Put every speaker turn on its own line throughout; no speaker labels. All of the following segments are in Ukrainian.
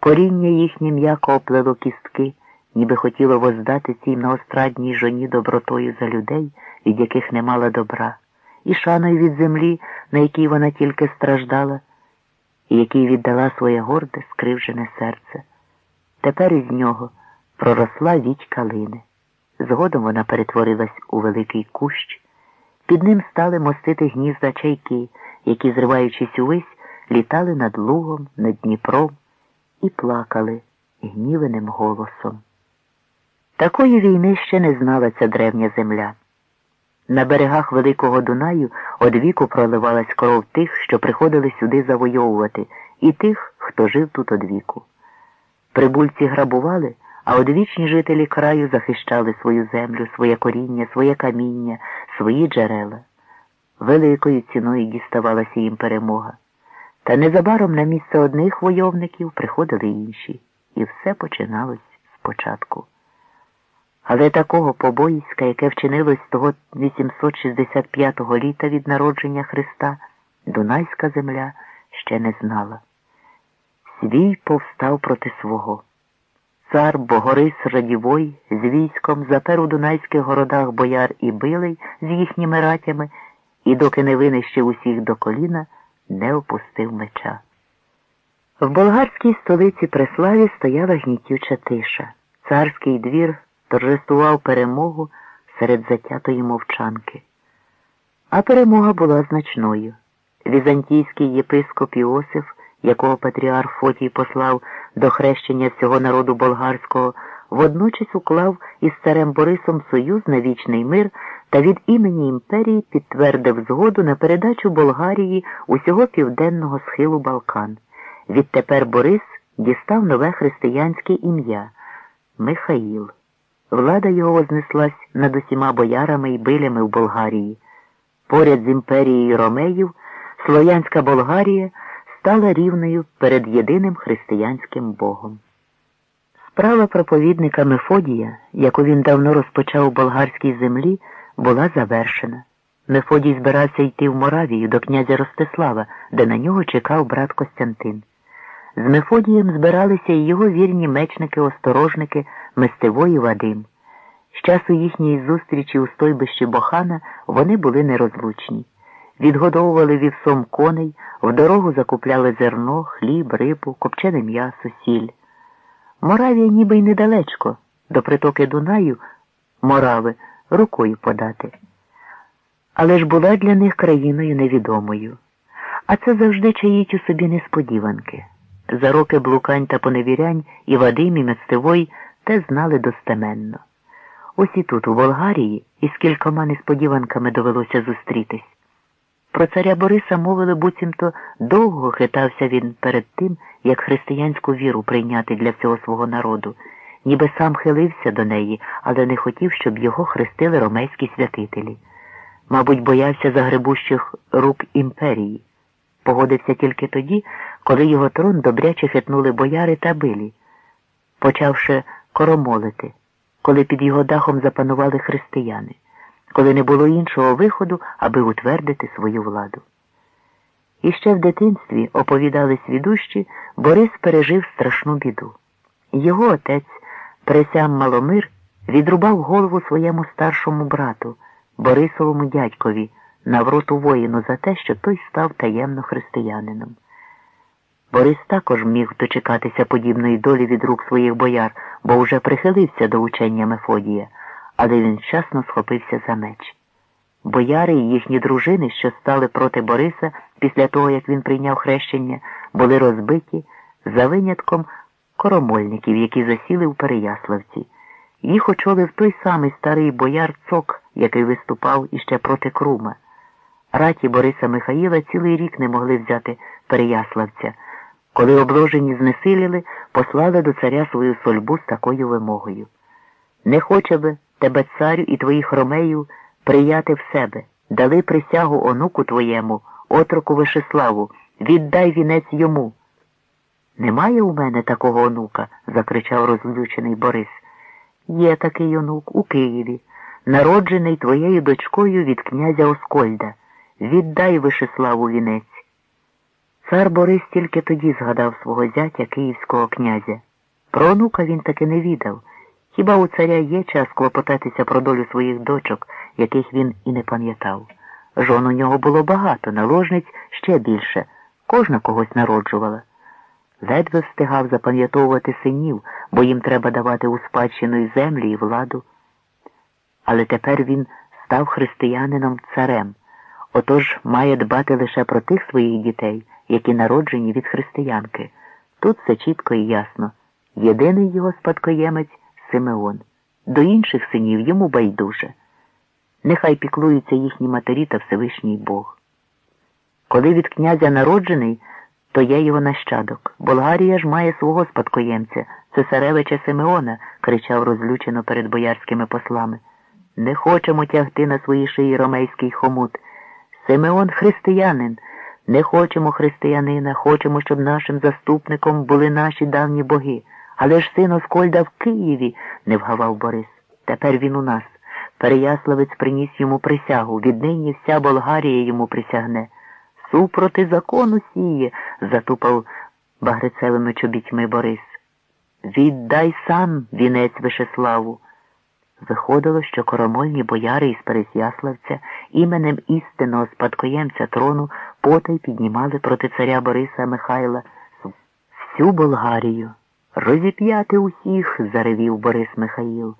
Коріння їхнє м'яко оплело кістки, ніби хотіло воздати цій многострадній жоні добротою за людей, від яких не мала добра, і шаною від землі, на якій вона тільки страждала, і якій віддала своє горде, скривжене серце. Тепер із нього проросла віть калини. Згодом вона перетворилась у великий кущ. Під ним стали мостити гнізда чайки, які, зриваючись увесь, літали над лугом, над Дніпром і плакали гнівеним голосом. Такої війни ще не знала ця древня земля. На берегах Великого Дунаю одвіку проливалась кров тих, що приходили сюди завойовувати, і тих, хто жив тут одвіку. Прибульці грабували, а одвічні жителі краю захищали свою землю, своє коріння, своє каміння, свої джерела. Великою ціною діставалася їм перемога. Та незабаром на місце одних войовників приходили інші, і все починалось спочатку. Але такого побоїська, яке вчинилось того 865 літа від народження Христа, Дунайська земля ще не знала. Свій повстав проти свого. Цар Богорис Радівой з військом запер у Дунайських городах бояр і билий з їхніми ратями, і доки не винищив усіх до коліна, не опустив меча. В болгарській столиці Преславі стояла гнітюча тиша. Царський двір торжествував перемогу серед затятої мовчанки. А перемога була значною. Візантійський єпископ Іосиф, якого патріарх Фотій послав до хрещення всього народу болгарського, водночас уклав із царем Борисом союз на вічний мир та від імені імперії підтвердив згоду на передачу Болгарії усього південного схилу Балкан. Відтепер Борис дістав нове християнське ім'я Михаїл. Влада його вознеслась над усіма боярами і билями в Болгарії. Поряд з імперією Ромеїв Слов'янська Болгарія стала рівною перед єдиним християнським Богом. Справа проповідника Мефодія, яку він давно розпочав у болгарській землі, була завершена. Мефодій збирався йти в Моравію до князя Ростислава, де на нього чекав брат Костянтин. З Мефодієм збиралися і його вірні мечники-осторожники Мистевої Вадим. З часу їхньої зустрічі у стойбищі Бохана вони були нерозлучні. Відгодовували вівсом коней, в дорогу закупляли зерно, хліб, рибу, копчене м'ясо, сіль. Моравія ніби й недалечко, до притоки Дунаю, Морави, рукою подати. Але ж була для них країною невідомою. А це завжди чаїть у собі несподіванки. За роки блукань та поневірянь і Вадим, і Мецтевой те знали достеменно. Ось і тут, у Болгарії, із кількома несподіванками довелося зустрітись. Про царя Бориса мовили, буцімто довго хитався він перед тим, як християнську віру прийняти для всього свого народу, ніби сам хилився до неї, але не хотів, щоб його хрестили ромейські святителі. Мабуть, боявся загребущих рук імперії. Погодився тільки тоді, коли його трон добряче хитнули бояри та билі, почавши коромолити, коли під його дахом запанували християни, коли не було іншого виходу, аби утвердити свою владу. І ще в дитинстві оповідали свідущі, Борис пережив страшну біду. Його отець, Пресям Маломир, відрубав голову своєму старшому брату, Борисовому дядькові, навроту воїну за те, що той став таємно християнином. Борис також міг дочекатися подібної долі від рук своїх бояр, бо вже прихилився до учення Мефодія, але він вчасно схопився за меч. Бояри і їхні дружини, що стали проти Бориса після того, як він прийняв хрещення, були розбиті за винятком коромольників, які засіли в Переяславці. Їх очолив той самий старий бояр Цок, який виступав іще проти Крума. Раті Бориса Михаїла цілий рік не могли взяти Переяславця. Коли обложені знесиліли, послали до царя свою сольбу з такою вимогою. Не хоче би тебе, царю, і твоїх ромеїв прияти в себе, дали присягу онуку твоєму, отроку Вишеславу, віддай вінець йому. Немає у мене такого онука, закричав розлючений Борис. Є такий онук у Києві, народжений твоєю дочкою від князя Оскольда. Віддай Вишеславу вінець. Цар Борис тільки тоді згадав свого зятя київського князя. Про онука він таки не відав. Хіба у царя є час клопотатися про долю своїх дочок, яких він і не пам'ятав? Жон у нього було багато, наложниць ще більше, кожна когось народжувала. Ледве встигав запам'ятовувати синів, бо їм треба давати у спадщину і землі і владу. Але тепер він став християнином царем, отож має дбати лише про тих своїх дітей, які народжені від християнки. Тут все чітко і ясно. Єдиний його спадкоємець Симеон. До інших синів йому байдуже. Нехай піклуються їхні матері та Всевишній Бог. Коли від князя народжений, то є його нащадок. Болгарія ж має свого спадкоємця, цесаревича Симеона, кричав розлючено перед боярськими послами. Не хочемо тягти на свої шиї ромейський хомут. Симеон християнин. Не хочемо християнина, хочемо, щоб нашим заступником були наші давні боги. Але ж син Оскольда в Києві, не вгавав Борис. Тепер він у нас. Переяславець приніс йому присягу. Віднині вся Болгарія йому присягне. Супроти закону сіє, затупав багрицевими чобітьми Борис. Віддай сам вінець Вишеславу. Виходило, що коромольні бояри із Пересяславця іменем істинного спадкоємця трону потай піднімали проти царя Бориса Михайла всю Болгарію. Розіп'яти усіх, заревів Борис Михаїл.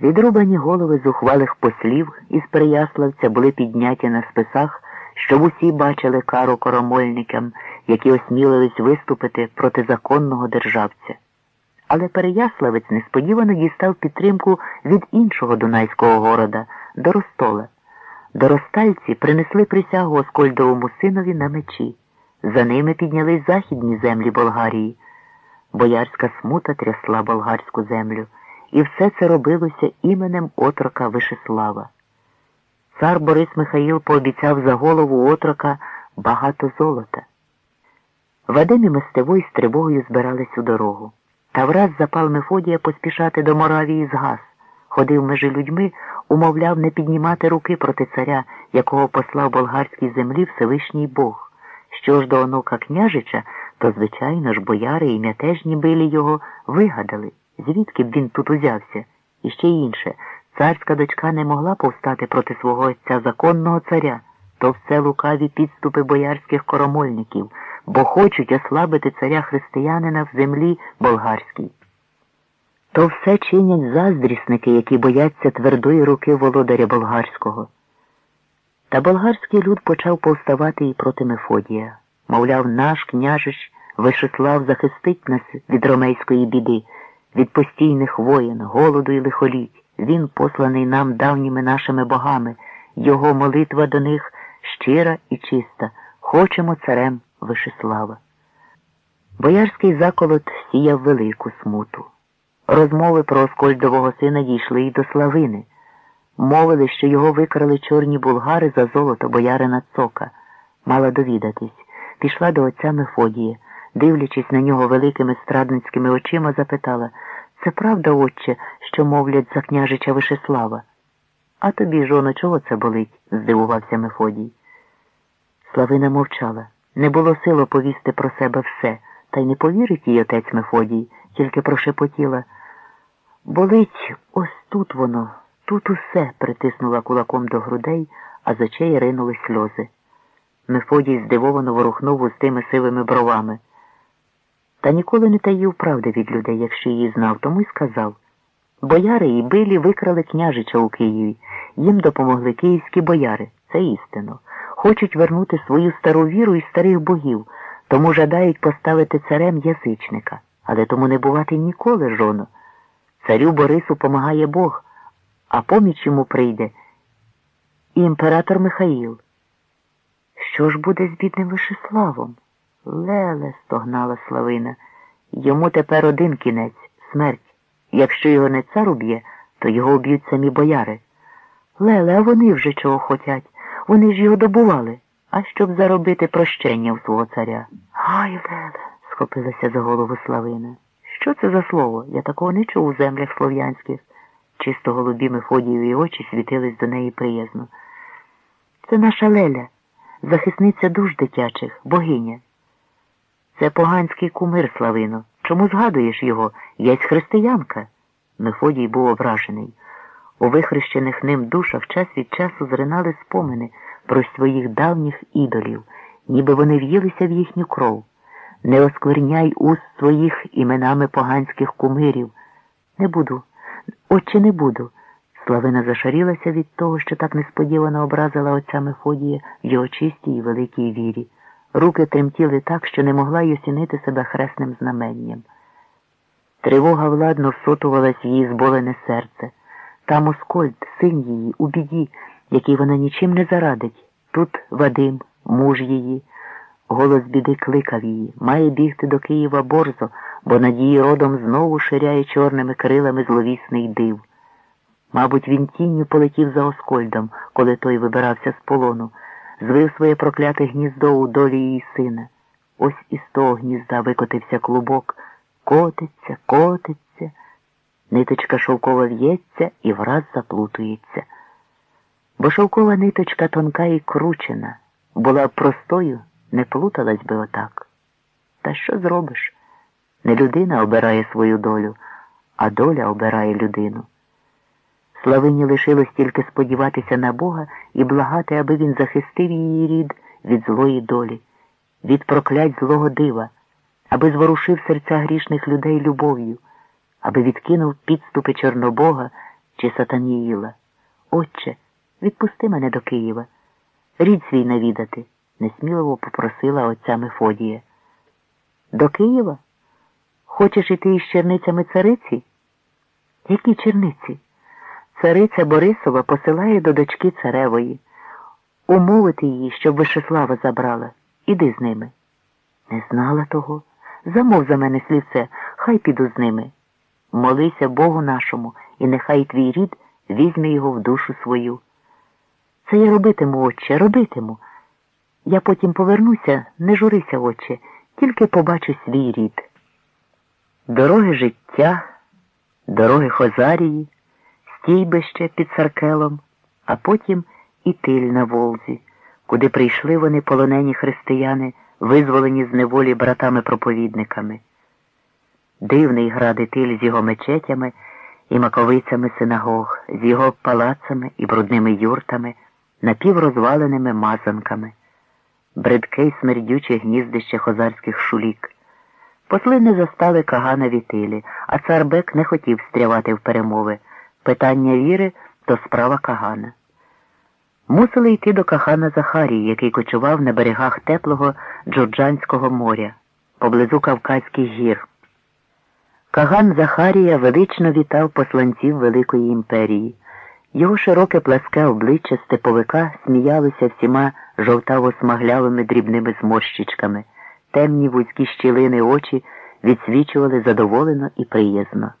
Відрубані голови зухвалих послів із Переяславця були підняті на списах, щоб усі бачили кару коромольникам, які осмілились виступити проти законного державця. Але Переяславець несподівано дістав підтримку від іншого дунайського города Доростола. Доростальці принесли присягу Оскольдовому синові на мечі. За ними піднялись західні землі Болгарії. Боярська смута трясла болгарську землю, і все це робилося іменем отрока Вишеслава. Цар Борис Михаїл пообіцяв за голову отрока багато золота. Вадим і Мистевой з тривогою збирались у дорогу. Та враз запал Мефодія поспішати до Моравії згас, ходив межи людьми, умовляв не піднімати руки проти царя, якого послав болгарській землі Всевишній Бог. Що ж до онука княжича, то, звичайно ж, бояри і мятежні билі його вигадали, звідки б він тут узявся. І ще інше, царська дочка не могла повстати проти свого отця законного царя, то все лукаві підступи боярських коромольників, бо хочуть ослабити царя християнина в землі болгарській. То все чинять заздрісники, які бояться твердої руки володаря болгарського. Та болгарський люд почав повставати і проти Мефодія. Мовляв, наш княжич Вишеслав захистить нас від ромейської біди, від постійних воєн, голоду і лихоліть. Він посланий нам давніми нашими богами, його молитва до них щира і чиста. Хочемо царем Вишеслава. Боярський заколот сіяв велику смуту. Розмови про Оскольдового сина дійшли й до Славини. Мовили, що його викрали чорні булгари за золото боярина Цока. Мала довідатись. Пішла до отця Мефодія, дивлячись на нього великими страдницькими очима, запитала це правда, отче, що мовлять за княжича Вишеслава? А тобі, жоно, чого це болить? здивувався Мефодій. Славина мовчала. Не було сил оповісти про себе все, та й не повірить їй отець Мефодій, тільки прошепотіла. Болить ось тут воно, тут усе, притиснула кулаком до грудей, а з очей ринули сльози. Мефодій здивовано ворухнув густими сивими бровами. Та ніколи не таїв правди від людей, якщо її знав, тому й сказав. Бояри і билі викрали княжича у Києві. Їм допомогли київські бояри. Це істинно. Хочуть вернути свою стару віру і старих богів, тому жадають поставити царем язичника. Але тому не бувати ніколи, жоно. Царю Борису помагає Бог, а поміч йому прийде імператор Михаїл. Що ж буде з бідним Вишеславом? Леле, стогнала Славина. Йому тепер один кінець смерть. Якщо його не цар уб'є, то його уб'ють самі бояри. Леле, а вони вже чого хотять. Вони ж його добували, а щоб заробити прощення у свого царя. Ай, Леле, схопилася за голову Славина. Що це за слово? Я такого не чув у землях слов'янських. Чисто голубі Мефодієві очі світились до неї приязно. Це наша Леля. захисниця душ дитячих, богиня. Це поганський кумир, Славино. Чому згадуєш його? Єсь християнка. Мефодій був ображений. У вихрещених ним душах час від часу зринали спомини про своїх давніх ідолів, ніби вони в'їлися в їхню кров. Не оскверняй уст своїх іменами поганських кумирів. Не буду, отче не буду. Славина зашарілася від того, що так несподівано образила отця Мефодія в його чистій і великій вірі. Руки тремтіли так, що не могла й осінити себе хресним знаменням. Тривога владно всотувалась її зболене серце. Там Оскольд, син її, у біді, який вона нічим не зарадить. Тут Вадим, муж її. Голос біди кликав її. Має бігти до Києва борзо, бо над її родом знову ширяє чорними крилами зловісний див. Мабуть, він тінню полетів за Оскольдом, коли той вибирався з полону, звив своє прокляте гніздо у долі її сина. Ось із того гнізда викотився клубок, котиться, котиться, ниточка шовкова в'ється і враз заплутується. Бо шовкова ниточка тонка і кручена, була б простою, не плуталась би отак. Та що зробиш? Не людина обирає свою долю, а доля обирає людину. Славині лишилось тільки сподіватися на Бога і благати, аби він захистив її рід від злої долі, від проклять злого дива, аби зворушив серця грішних людей любов'ю, аби відкинув підступи Чорнобога чи Сатаніїла. Отче, відпусти мене до Києва. Рід свій навідати, несміливо попросила отця Мефодія. До Києва? Хочеш іти із черницями цариці? Які черниці? Цариця Борисова посилає до дочки царевої. Умовити її, щоб Вишеслава забрала. Іди з ними. Не знала того. Замов за мене слівце, хай піду з ними. Молися Богу нашому, і нехай твій рід візьме його в душу свою. Це я робитиму, отче, робитиму. Я потім повернуся, не журися, отче, тільки побачу свій рід. Дороги життя, дороги Хозарії стійбище під Саркелом, а потім і тиль на Волзі, куди прийшли вони полонені християни, визволені з неволі братами-проповідниками. Дивний гради тиль з його мечетями і маковицями синагог, з його палацами і брудними юртами, напіврозваленими мазанками, бридке й смердюче гніздище хозарських шулік. Посли не застали Кагана вітилі, а цар Бек не хотів стрявати в перемови. Питання віри то справа Кагана. Мусили йти до Кахана Захарії, який кочував на берегах теплого Джорджанського моря, поблизу Кавказьких гір. Каган Захарія велично вітав посланців Великої імперії. Його широке пласке обличчя степовика сміялося всіма жовтаво-смаглявими дрібними зморщичками, темні вузькі щілини очі відсвічували задоволено і приязно.